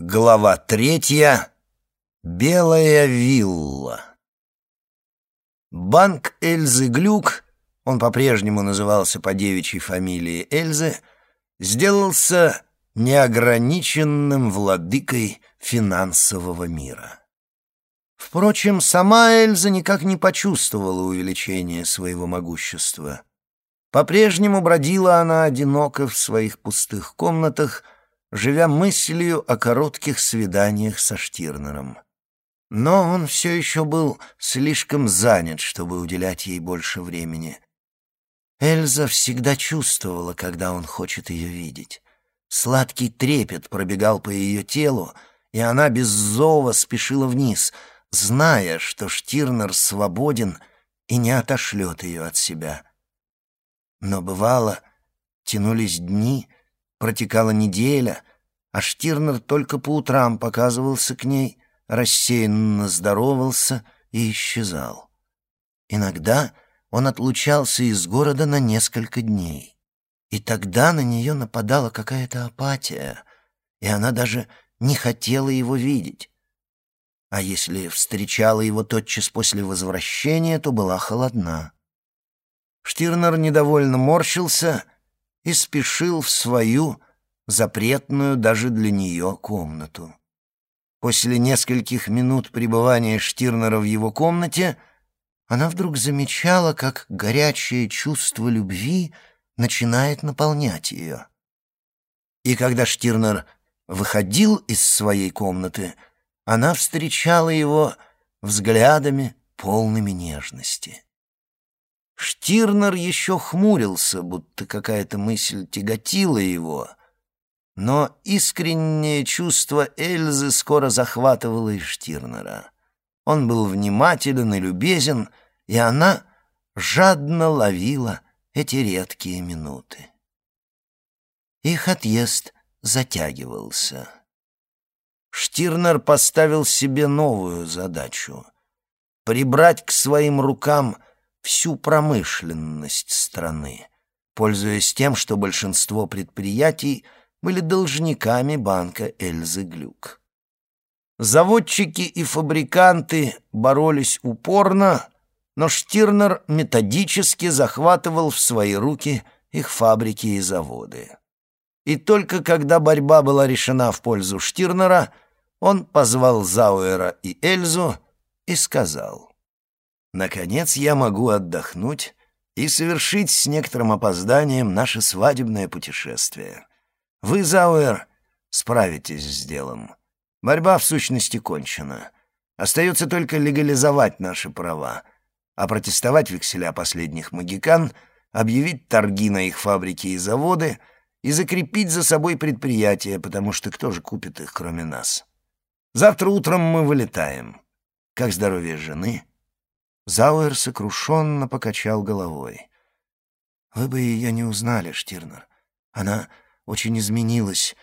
Глава третья. Белая вилла. Банк Эльзы Глюк, он по-прежнему назывался по девичьей фамилии Эльзы, сделался неограниченным владыкой финансового мира. Впрочем, сама Эльза никак не почувствовала увеличения своего могущества. По-прежнему бродила она одиноко в своих пустых комнатах, живя мыслью о коротких свиданиях со Штирнером. Но он все еще был слишком занят, чтобы уделять ей больше времени. Эльза всегда чувствовала, когда он хочет ее видеть. Сладкий трепет пробегал по ее телу, и она без зова спешила вниз, зная, что Штирнер свободен и не отошлет ее от себя. Но бывало, тянулись дни, протекала неделя, а Штирнер только по утрам показывался к ней, рассеянно здоровался и исчезал. Иногда он отлучался из города на несколько дней. И тогда на нее нападала какая-то апатия, и она даже не хотела его видеть. А если встречала его тотчас после возвращения, то была холодна. Штирнер недовольно морщился и спешил в свою, запретную даже для нее комнату. После нескольких минут пребывания Штирнера в его комнате она вдруг замечала, как горячее чувство любви начинает наполнять ее. И когда Штирнер выходил из своей комнаты, она встречала его взглядами, полными нежности. Штирнер еще хмурился, будто какая-то мысль тяготила его — но искреннее чувство Эльзы скоро захватывало и Штирнера. Он был внимателен и любезен, и она жадно ловила эти редкие минуты. Их отъезд затягивался. Штирнер поставил себе новую задачу — прибрать к своим рукам всю промышленность страны, пользуясь тем, что большинство предприятий — были должниками банка Эльзы Глюк. Заводчики и фабриканты боролись упорно, но Штирнер методически захватывал в свои руки их фабрики и заводы. И только когда борьба была решена в пользу Штирнера, он позвал Зауэра и Эльзу и сказал, «Наконец я могу отдохнуть и совершить с некоторым опозданием наше свадебное путешествие. Вы, Зауэр, справитесь с делом. Борьба, в сущности, кончена. Остается только легализовать наши права, а протестовать векселя последних магикан, объявить торги на их фабрики и заводы и закрепить за собой предприятия, потому что кто же купит их, кроме нас? Завтра утром мы вылетаем. Как здоровье жены?» Зауэр сокрушенно покачал головой. «Вы бы ее не узнали, Штирнер. Она очень изменилась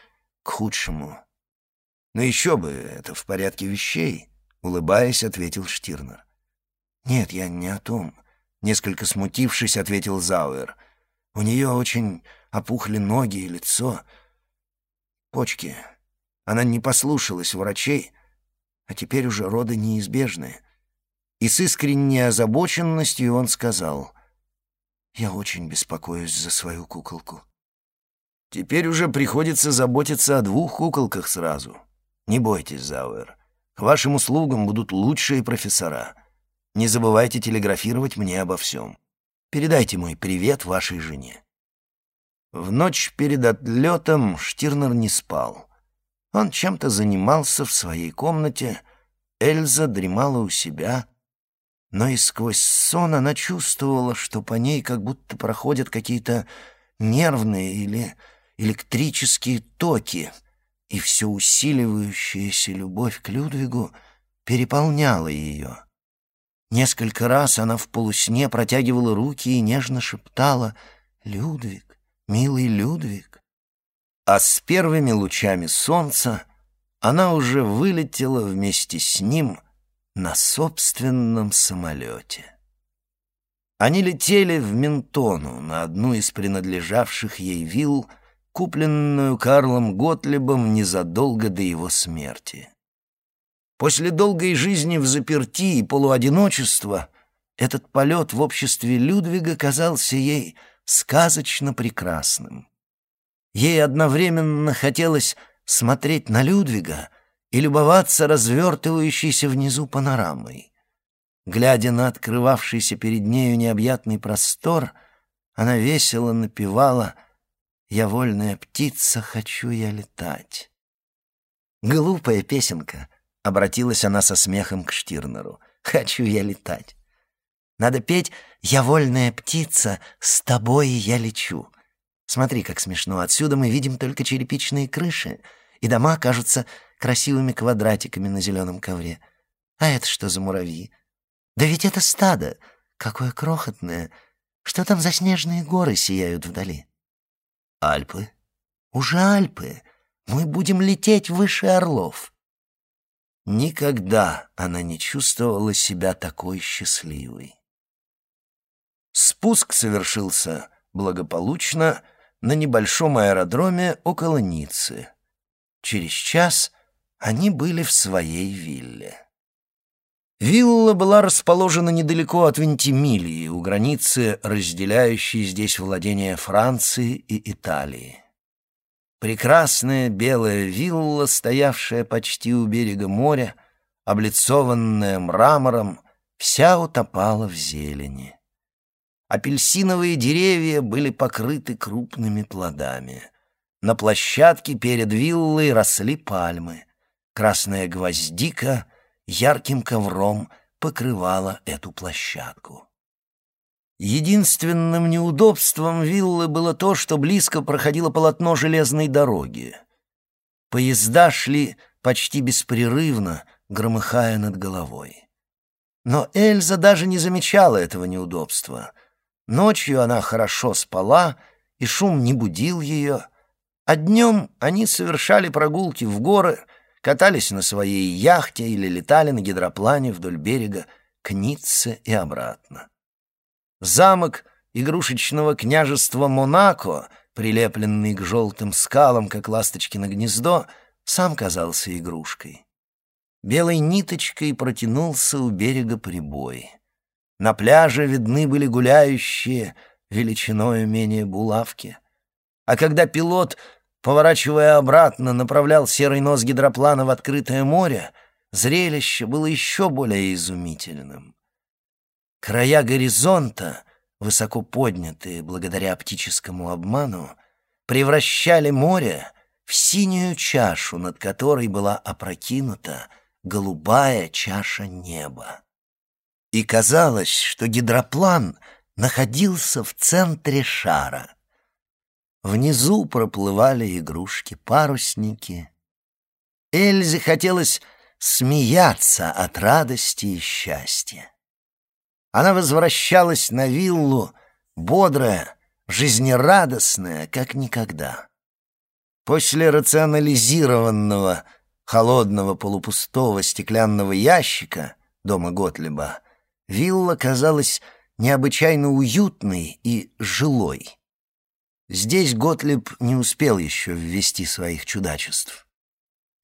к худшему. «Но еще бы, это в порядке вещей», — улыбаясь, ответил Штирнер. «Нет, я не о том», — несколько смутившись, ответил Зауэр. «У нее очень опухли ноги и лицо. Почки. Она не послушалась врачей, а теперь уже роды неизбежны». И с искренней озабоченностью он сказал, «Я очень беспокоюсь за свою куколку». Теперь уже приходится заботиться о двух куколках сразу. Не бойтесь, Зауэр. К вашим услугам будут лучшие профессора. Не забывайте телеграфировать мне обо всем. Передайте мой привет вашей жене». В ночь перед отлетом Штирнер не спал. Он чем-то занимался в своей комнате, Эльза дремала у себя, но и сквозь сон она чувствовала, что по ней как будто проходят какие-то нервные или электрические токи, и все усиливающаяся любовь к Людвигу переполняла ее. Несколько раз она в полусне протягивала руки и нежно шептала «Людвиг, милый Людвиг». А с первыми лучами солнца она уже вылетела вместе с ним на собственном самолете. Они летели в Ментону на одну из принадлежавших ей вилл, купленную Карлом Готлебом незадолго до его смерти. После долгой жизни в заперти и полуодиночества этот полет в обществе Людвига казался ей сказочно прекрасным. Ей одновременно хотелось смотреть на Людвига и любоваться развертывающейся внизу панорамой. Глядя на открывавшийся перед нею необъятный простор, она весело напевала «Я вольная птица, хочу я летать». «Глупая песенка», — обратилась она со смехом к Штирнеру. «Хочу я летать». Надо петь «Я вольная птица, с тобой я лечу». Смотри, как смешно. Отсюда мы видим только черепичные крыши, и дома кажутся красивыми квадратиками на зеленом ковре. А это что за муравьи? Да ведь это стадо. Какое крохотное. Что там за снежные горы сияют вдали? Альпы. Уже Альпы. Мы будем лететь выше орлов. Никогда она не чувствовала себя такой счастливой. Спуск совершился благополучно, на небольшом аэродроме около Ниццы. Через час они были в своей вилле. Вилла была расположена недалеко от Вентимилии, у границы, разделяющей здесь владения Франции и Италии. Прекрасная белая вилла, стоявшая почти у берега моря, облицованная мрамором, вся утопала в зелени. Апельсиновые деревья были покрыты крупными плодами. На площадке перед виллой росли пальмы. Красная гвоздика ярким ковром покрывала эту площадку. Единственным неудобством виллы было то, что близко проходило полотно железной дороги. Поезда шли почти беспрерывно, громыхая над головой. Но Эльза даже не замечала этого неудобства — Ночью она хорошо спала, и шум не будил ее, а днем они совершали прогулки в горы, катались на своей яхте или летали на гидроплане вдоль берега к Ницце и обратно. Замок игрушечного княжества Монако, прилепленный к желтым скалам, как ласточки на гнездо, сам казался игрушкой. Белой ниточкой протянулся у берега прибой. На пляже видны были гуляющие, величиною менее булавки. А когда пилот, поворачивая обратно, направлял серый нос гидроплана в открытое море, зрелище было еще более изумительным. Края горизонта, высоко поднятые благодаря оптическому обману, превращали море в синюю чашу, над которой была опрокинута голубая чаша неба и казалось, что гидроплан находился в центре шара. Внизу проплывали игрушки-парусники. Эльзе хотелось смеяться от радости и счастья. Она возвращалась на виллу, бодрая, жизнерадостная, как никогда. После рационализированного, холодного полупустого стеклянного ящика дома Готлиба Вилла казалась необычайно уютной и жилой. Здесь Готлиб не успел еще ввести своих чудачеств.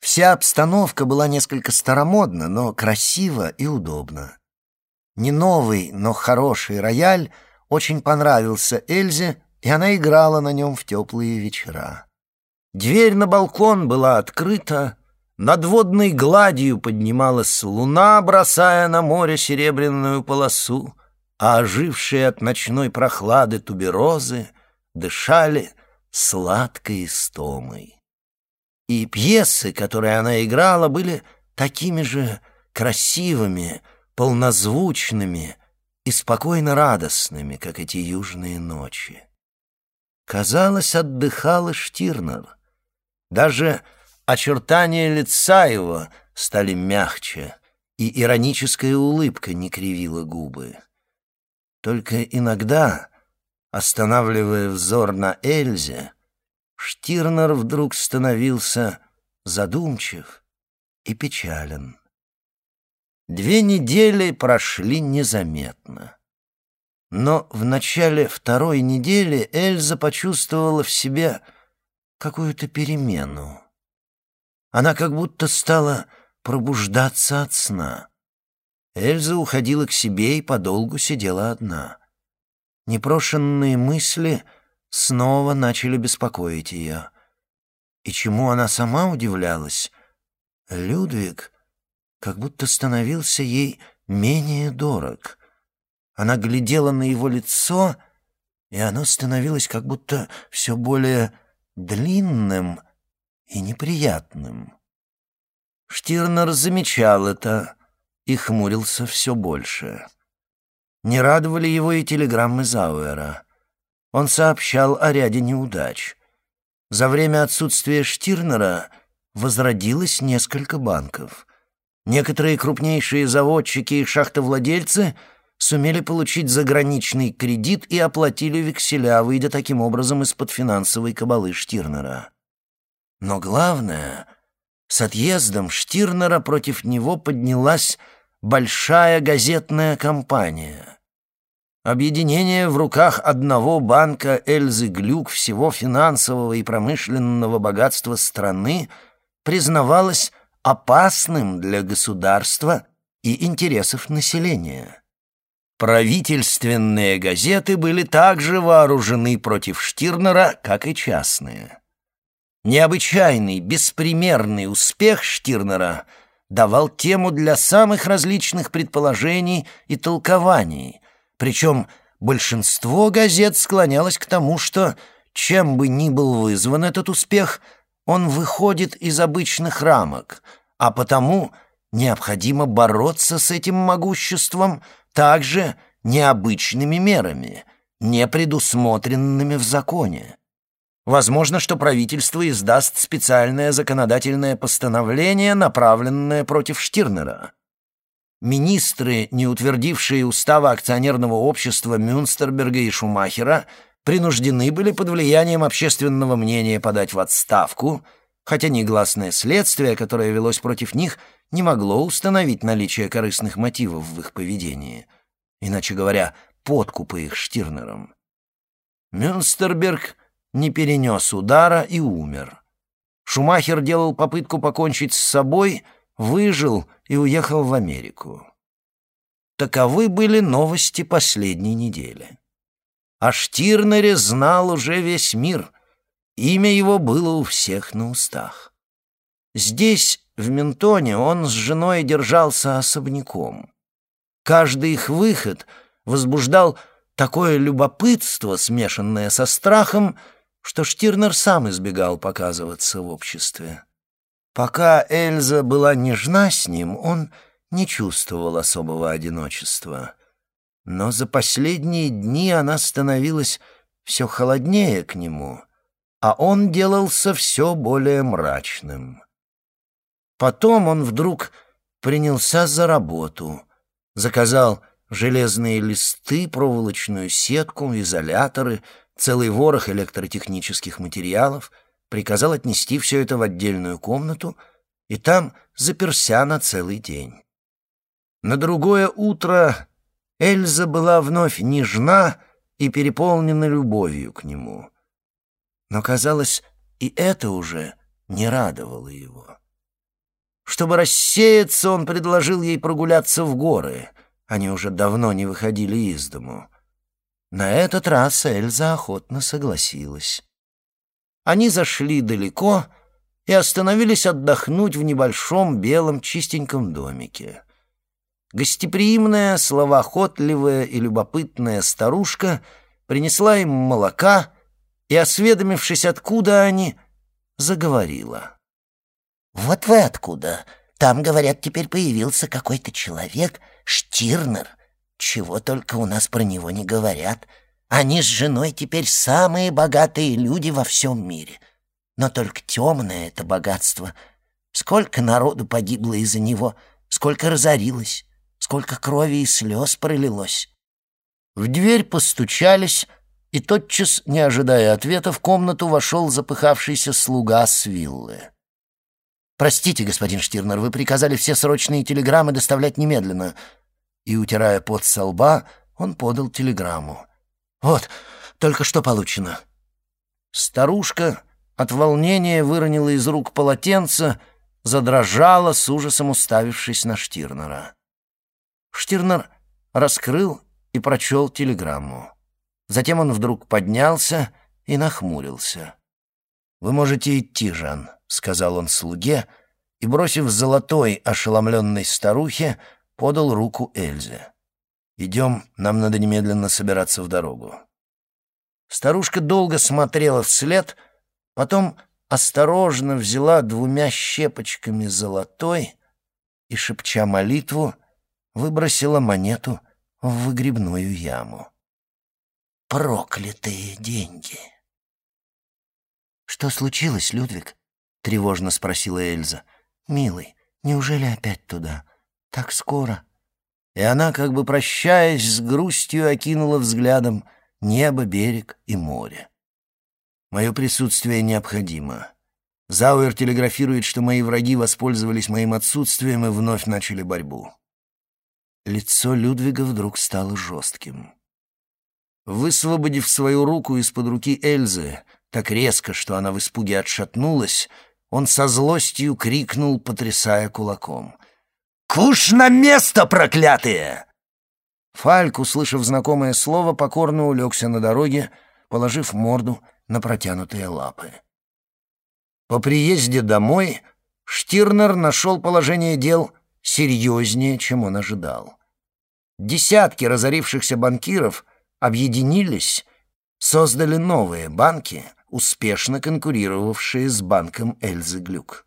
Вся обстановка была несколько старомодна, но красиво и удобно. Не новый, но хороший рояль очень понравился Эльзе, и она играла на нем в теплые вечера. Дверь на балкон была открыта, над водной гладью поднималась луна, бросая на море серебряную полосу, а ожившие от ночной прохлады туберозы дышали сладкой истомой. И пьесы, которые она играла, были такими же красивыми, полнозвучными и спокойно радостными, как эти южные ночи. Казалось, отдыхал и Штирнер. Даже Очертания лица его стали мягче, и ироническая улыбка не кривила губы. Только иногда, останавливая взор на Эльзе, Штирнер вдруг становился задумчив и печален. Две недели прошли незаметно. Но в начале второй недели Эльза почувствовала в себе какую-то перемену. Она как будто стала пробуждаться от сна. Эльза уходила к себе и подолгу сидела одна. Непрошенные мысли снова начали беспокоить ее. И чему она сама удивлялась? Людвиг как будто становился ей менее дорог. Она глядела на его лицо, и оно становилось как будто все более длинным и неприятным. Штирнер замечал это и хмурился все больше. Не радовали его и телеграммы Зауэра. Он сообщал о ряде неудач. За время отсутствия Штирнера возродилось несколько банков. Некоторые крупнейшие заводчики и шахтовладельцы сумели получить заграничный кредит и оплатили векселя, выйдя таким образом из-под финансовой кабалы Штирнера. Но главное, с отъездом Штирнера против него поднялась большая газетная компания. Объединение в руках одного банка Эльзы Глюк всего финансового и промышленного богатства страны признавалось опасным для государства и интересов населения. Правительственные газеты были также вооружены против Штирнера, как и частные. Необычайный, беспримерный успех Штирнера давал тему для самых различных предположений и толкований, причем большинство газет склонялось к тому, что, чем бы ни был вызван этот успех, он выходит из обычных рамок, а потому необходимо бороться с этим могуществом также необычными мерами, не предусмотренными в законе. Возможно, что правительство издаст специальное законодательное постановление, направленное против Штирнера. Министры, не утвердившие устава акционерного общества Мюнстерберга и Шумахера, принуждены были под влиянием общественного мнения подать в отставку, хотя негласное следствие, которое велось против них, не могло установить наличие корыстных мотивов в их поведении. Иначе говоря, подкупы их Штирнером. Мюнстерберг не перенес удара и умер. Шумахер делал попытку покончить с собой, выжил и уехал в Америку. Таковы были новости последней недели. О Штирнере знал уже весь мир. Имя его было у всех на устах. Здесь, в Ментоне, он с женой держался особняком. Каждый их выход возбуждал такое любопытство, смешанное со страхом, что Штирнер сам избегал показываться в обществе. Пока Эльза была нежна с ним, он не чувствовал особого одиночества. Но за последние дни она становилась все холоднее к нему, а он делался все более мрачным. Потом он вдруг принялся за работу, заказал железные листы, проволочную сетку, изоляторы — целый ворох электротехнических материалов, приказал отнести все это в отдельную комнату и там заперся на целый день. На другое утро Эльза была вновь нежна и переполнена любовью к нему. Но, казалось, и это уже не радовало его. Чтобы рассеяться, он предложил ей прогуляться в горы. Они уже давно не выходили из дому. На этот раз Эльза охотно согласилась. Они зашли далеко и остановились отдохнуть в небольшом белом чистеньком домике. Гостеприимная, словоохотливая и любопытная старушка принесла им молока и, осведомившись, откуда они, заговорила. «Вот вы откуда. Там, говорят, теперь появился какой-то человек, Штирнер. Чего только у нас про него не говорят. Они с женой теперь самые богатые люди во всем мире. Но только темное это богатство. Сколько народу погибло из-за него, сколько разорилось, сколько крови и слез пролилось. В дверь постучались, и тотчас, не ожидая ответа, в комнату вошел запыхавшийся слуга с виллы. «Простите, господин Штирнер, вы приказали все срочные телеграммы доставлять немедленно и, утирая пот со лба, он подал телеграмму. «Вот, только что получено». Старушка от волнения выронила из рук полотенце, задрожала, с ужасом уставившись на Штирнера. Штирнер раскрыл и прочел телеграмму. Затем он вдруг поднялся и нахмурился. «Вы можете идти, Жан», — сказал он слуге, и, бросив золотой ошеломленной старухе, подал руку Эльзе. «Идем, нам надо немедленно собираться в дорогу». Старушка долго смотрела вслед, потом осторожно взяла двумя щепочками золотой и, шепча молитву, выбросила монету в выгребную яму. «Проклятые деньги!» «Что случилось, Людвиг?» — тревожно спросила Эльза. «Милый, неужели опять туда? Так скоро?» И она, как бы прощаясь, с грустью окинула взглядом небо, берег и море. «Мое присутствие необходимо. Зауэр телеграфирует, что мои враги воспользовались моим отсутствием и вновь начали борьбу». Лицо Людвига вдруг стало жестким. Высвободив свою руку из-под руки Эльзы, так резко, что она в испуге отшатнулась, он со злостью крикнул, потрясая кулаком. «Куш на место, проклятые!» Фальк, услышав знакомое слово, покорно улегся на дороге, положив морду на протянутые лапы. По приезде домой Штирнер нашел положение дел серьезнее, чем он ожидал. Десятки разорившихся банкиров объединились, создали новые банки, успешно конкурировавшие с банком Эльзы Глюк.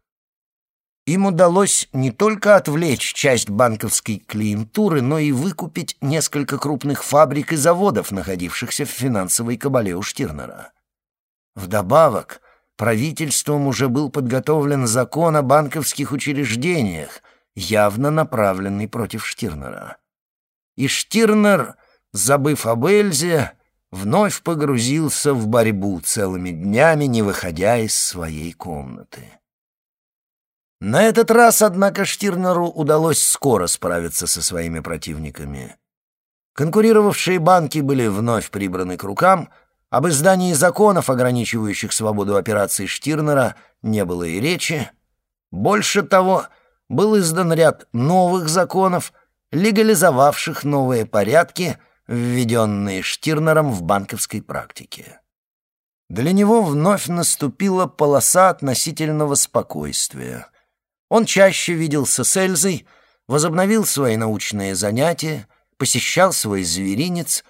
Им удалось не только отвлечь часть банковской клиентуры, но и выкупить несколько крупных фабрик и заводов, находившихся в финансовой кабале у Штирнера. Вдобавок, правительством уже был подготовлен закон о банковских учреждениях, явно направленный против Штирнера. И Штирнер, забыв об Эльзе, вновь погрузился в борьбу целыми днями, не выходя из своей комнаты. На этот раз, однако, Штирнеру удалось скоро справиться со своими противниками. Конкурировавшие банки были вновь прибраны к рукам, об издании законов, ограничивающих свободу операций Штирнера, не было и речи. Больше того, был издан ряд новых законов, легализовавших новые порядки — введенные Штирнером в банковской практике. Для него вновь наступила полоса относительного спокойствия. Он чаще виделся с Эльзой, возобновил свои научные занятия, посещал свой зверинец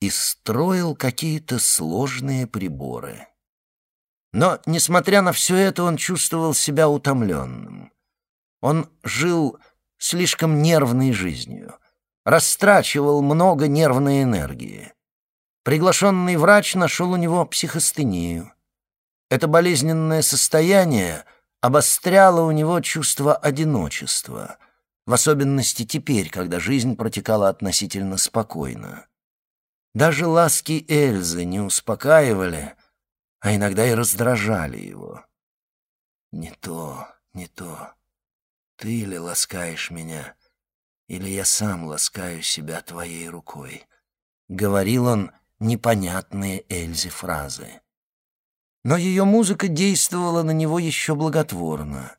и строил какие-то сложные приборы. Но, несмотря на все это, он чувствовал себя утомленным. Он жил слишком нервной жизнью — растрачивал много нервной энергии. Приглашенный врач нашел у него психостению. Это болезненное состояние обостряло у него чувство одиночества, в особенности теперь, когда жизнь протекала относительно спокойно. Даже ласки Эльзы не успокаивали, а иногда и раздражали его. «Не то, не то. Ты ли ласкаешь меня?» или я сам ласкаю себя твоей рукой», — говорил он непонятные Эльзе фразы. Но ее музыка действовала на него еще благотворно.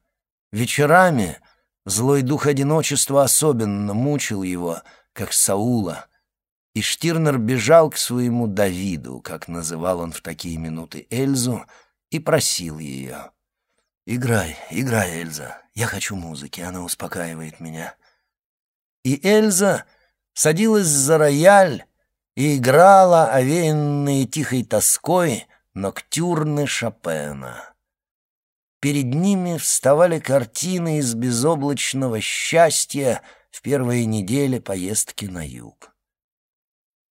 Вечерами злой дух одиночества особенно мучил его, как Саула, и Штирнер бежал к своему Давиду, как называл он в такие минуты Эльзу, и просил ее. «Играй, играй, Эльза, я хочу музыки, она успокаивает меня» и Эльза садилась за рояль и играла, овеянные тихой тоской, ноктюрны Шопена. Перед ними вставали картины из безоблачного счастья в первые недели поездки на юг.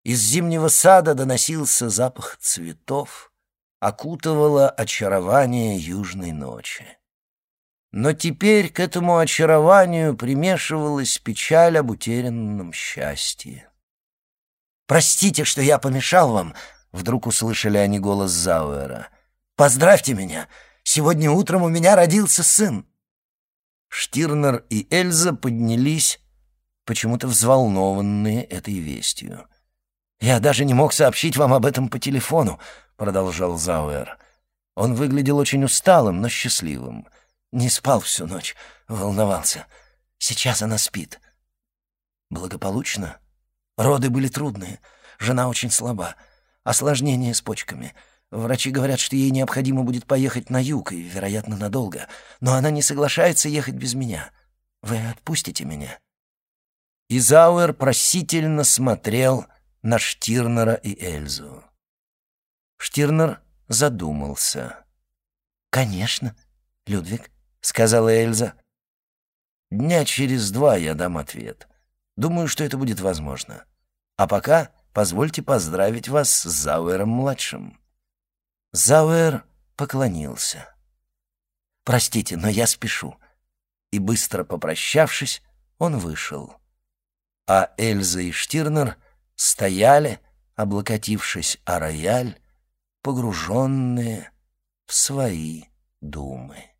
Из зимнего сада доносился запах цветов, окутывало очарование южной ночи. Но теперь к этому очарованию примешивалась печаль об утерянном счастье. «Простите, что я помешал вам», — вдруг услышали они голос Зауэра. «Поздравьте меня! Сегодня утром у меня родился сын!» Штирнер и Эльза поднялись, почему-то взволнованные этой вестью. «Я даже не мог сообщить вам об этом по телефону», — продолжал Зауэр. Он выглядел очень усталым, но счастливым. Не спал всю ночь, волновался. Сейчас она спит. Благополучно? Роды были трудные. Жена очень слаба. Осложнение с почками. Врачи говорят, что ей необходимо будет поехать на юг, и, вероятно, надолго. Но она не соглашается ехать без меня. Вы отпустите меня?» Изауэр просительно смотрел на Штирнера и Эльзу. Штирнер задумался. «Конечно, Людвиг», — сказала Эльза. «Дня через два я дам ответ. Думаю, что это будет возможно. А пока позвольте поздравить вас с Зауэром-младшим». Зауэр поклонился. «Простите, но я спешу». И, быстро попрощавшись, он вышел. А Эльза и Штирнер стояли, облокотившись о рояль, погруженные в свои думы.